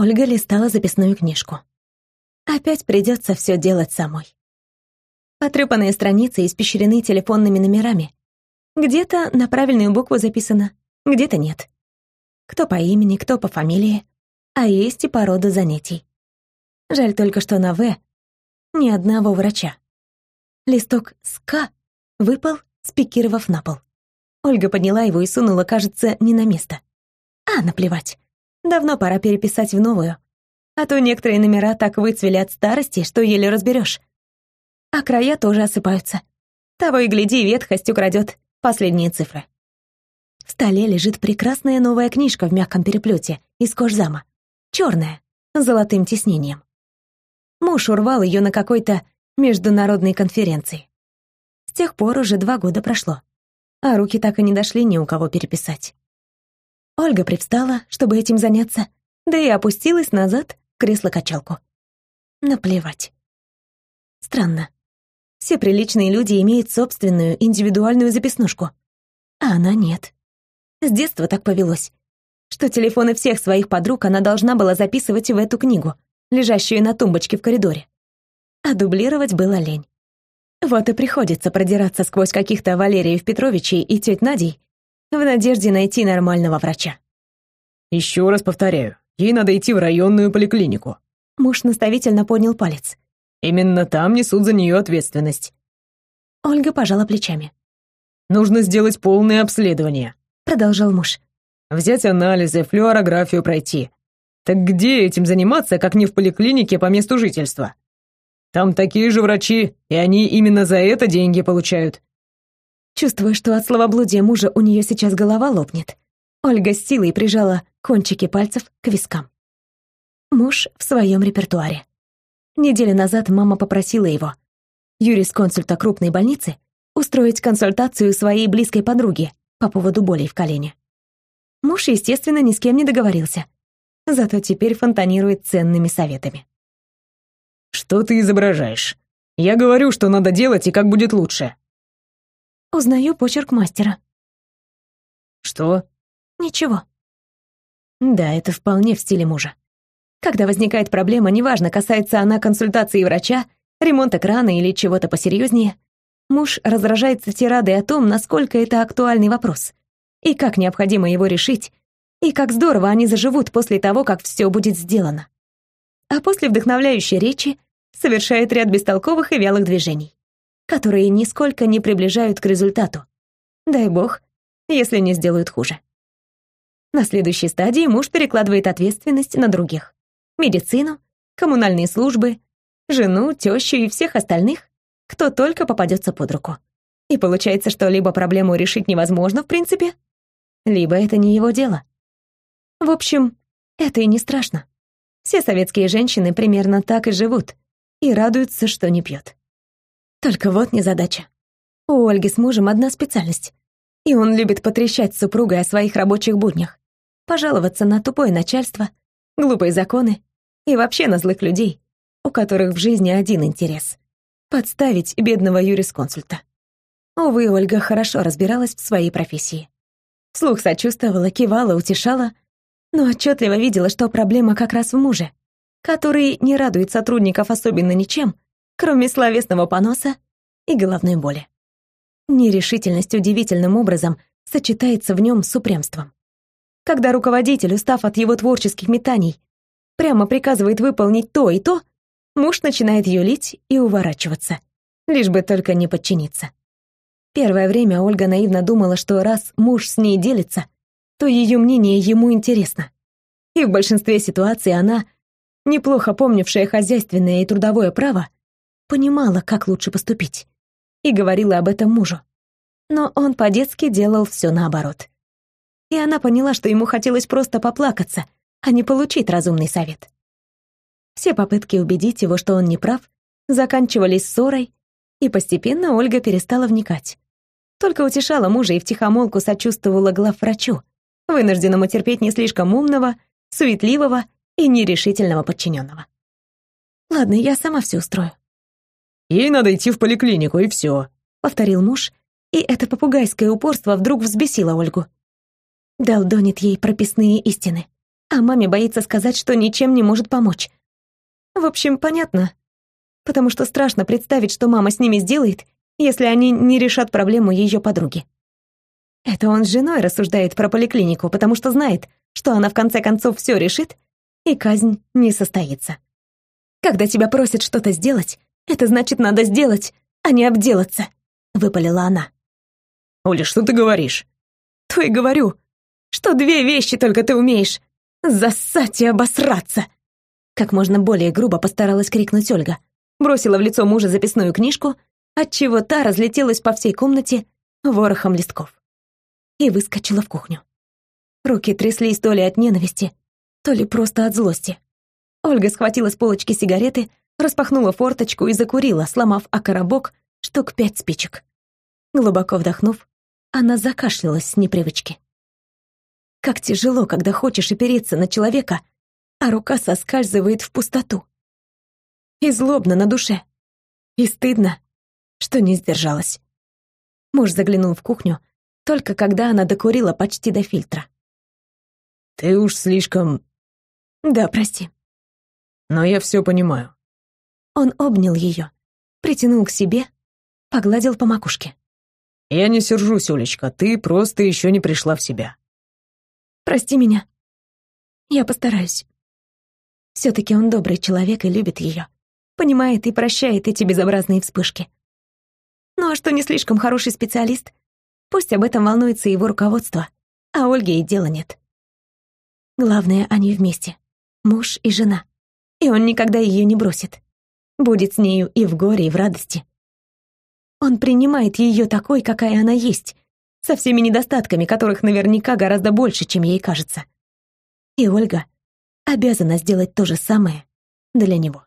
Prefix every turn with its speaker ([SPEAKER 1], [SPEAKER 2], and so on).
[SPEAKER 1] Ольга листала записную книжку. Опять придется все делать самой. Потрепанные страницы испещрены телефонными номерами. Где-то на правильную букву записано, где-то нет. Кто по имени, кто по фамилии, а есть и по роду занятий. Жаль только, что на «В» ни одного врача. Листок с «К» выпал, спикировав на пол. Ольга подняла его и сунула, кажется, не на место. А, наплевать. Давно пора переписать в новую. А то некоторые номера так выцвели от старости, что еле разберешь. А края тоже осыпаются. Того и гляди, ветхость украдет последние цифры. В столе лежит прекрасная новая книжка в мягком переплете из кожзама. Черная, с золотым тиснением. Муж урвал ее на какой-то международной конференции. С тех пор уже два года прошло, а руки так и не дошли ни у кого переписать. Ольга привстала, чтобы этим заняться, да и опустилась назад в кресло-качалку. Наплевать. Странно. Все приличные люди имеют собственную индивидуальную записнушку, а она нет. С детства так повелось, что телефоны всех своих подруг она должна была записывать в эту книгу, лежащую на тумбочке в коридоре. А дублировать было лень. Вот и приходится продираться сквозь каких-то Валериев Петровичей и теть Надей в надежде найти нормального врача.
[SPEAKER 2] Еще раз повторяю, ей надо идти в районную поликлинику.
[SPEAKER 1] Муж наставительно поднял палец.
[SPEAKER 2] Именно там несут за нее ответственность.
[SPEAKER 1] Ольга пожала плечами.
[SPEAKER 2] Нужно сделать полное обследование,
[SPEAKER 1] продолжал муж.
[SPEAKER 2] Взять анализы, флюорографию пройти. Так где этим заниматься, как не в поликлинике по месту жительства? Там такие же врачи, и они именно за это деньги получают.
[SPEAKER 1] Чувствуя, что от словоблудия мужа у нее сейчас голова лопнет, Ольга с силой прижала кончики пальцев к вискам. Муж в своем репертуаре. Неделю назад мама попросила его, юрисконсульта крупной больницы, устроить консультацию своей близкой подруге по поводу болей в колене. Муж, естественно, ни с кем не договорился, зато теперь фонтанирует ценными советами.
[SPEAKER 2] «Что ты изображаешь? Я говорю, что надо делать и как будет лучше.
[SPEAKER 1] Узнаю почерк мастера.
[SPEAKER 2] Что?
[SPEAKER 1] Ничего. Да, это вполне в стиле мужа. Когда возникает проблема, неважно, касается она консультации врача, ремонта крана или чего-то посерьезнее, муж разражается тирадой о том, насколько это актуальный вопрос, и как необходимо его решить, и как здорово они заживут после того, как все будет сделано. А после вдохновляющей речи совершает ряд бестолковых и вялых движений которые нисколько не приближают к результату. Дай бог, если не сделают хуже. На следующей стадии муж перекладывает ответственность на других. Медицину, коммунальные службы, жену, тещу и всех остальных, кто только попадется под руку. И получается, что либо проблему решить невозможно в принципе, либо это не его дело. В общем, это и не страшно. Все советские женщины примерно так и живут и радуются, что не пьет. Только вот незадача. У Ольги с мужем одна специальность. И он любит потрещать с супругой о своих рабочих буднях, пожаловаться на тупое начальство, глупые законы и вообще на злых людей, у которых в жизни один интерес — подставить бедного юрисконсульта. Увы, Ольга хорошо разбиралась в своей профессии. Слух сочувствовала, кивала, утешала, но отчетливо видела, что проблема как раз в муже, который не радует сотрудников особенно ничем, кроме словесного поноса и головной боли. Нерешительность удивительным образом сочетается в нем с упрямством. Когда руководитель, устав от его творческих метаний, прямо приказывает выполнить то и то, муж начинает юлить и уворачиваться, лишь бы только не подчиниться. Первое время Ольга наивно думала, что раз муж с ней делится, то ее мнение ему интересно. И в большинстве ситуаций она, неплохо помнившая хозяйственное и трудовое право, понимала, как лучше поступить, и говорила об этом мужу. Но он по-детски делал все наоборот. И она поняла, что ему хотелось просто поплакаться, а не получить разумный совет. Все попытки убедить его, что он не прав, заканчивались ссорой, и постепенно Ольга перестала вникать. Только утешала мужа и втихомолку сочувствовала главврачу, вынужденному терпеть не слишком умного, суетливого и нерешительного подчиненного. «Ладно, я сама все устрою.
[SPEAKER 2] Ей надо идти в поликлинику, и все», —
[SPEAKER 1] повторил муж, и это попугайское упорство вдруг взбесило Ольгу. Долдонит ей прописные истины. а маме боится сказать, что ничем не может помочь. В общем, понятно, потому что страшно представить, что мама с ними сделает, если они не решат проблему ее подруги. Это он с женой рассуждает про поликлинику, потому что знает, что она в конце концов все решит, и казнь не состоится. Когда тебя просят что-то сделать, это значит, надо сделать, а не обделаться, выпалила она.
[SPEAKER 2] Оля, что ты говоришь?
[SPEAKER 1] То и говорю, что две вещи только ты умеешь: зассать и обосраться. Как можно более грубо постаралась крикнуть Ольга. Бросила в лицо мужа записную книжку, отчего та разлетелась по всей комнате ворохом листков. И выскочила в кухню. Руки тряслись то ли от ненависти, то ли просто от злости. Ольга схватила с полочки сигареты, распахнула форточку и закурила, сломав о коробок штук пять спичек. Глубоко вдохнув, она закашлялась с непривычки. Как тяжело, когда хочешь опереться на человека, а рука соскальзывает в пустоту. И злобно на душе. И стыдно, что не сдержалась. Муж заглянул в кухню, только когда она докурила почти до фильтра.
[SPEAKER 2] «Ты уж слишком...»
[SPEAKER 1] «Да, прости».
[SPEAKER 2] «Но я все понимаю».
[SPEAKER 1] Он обнял ее, притянул к себе, погладил по макушке.
[SPEAKER 2] «Я не сержусь, Олечка, ты просто еще не пришла в себя».
[SPEAKER 1] «Прости меня. Я постараюсь». Все-таки он добрый человек и любит ее, понимает и прощает эти безобразные вспышки. Ну а что не слишком хороший специалист, пусть об этом волнуется его руководство, а Ольге и дела нет. Главное, они вместе. Муж и жена. И он никогда ее не бросит. Будет с нею и в горе, и в радости. Он принимает ее такой, какая она есть, со всеми недостатками, которых наверняка гораздо больше, чем ей кажется. И Ольга обязана сделать то же самое для него.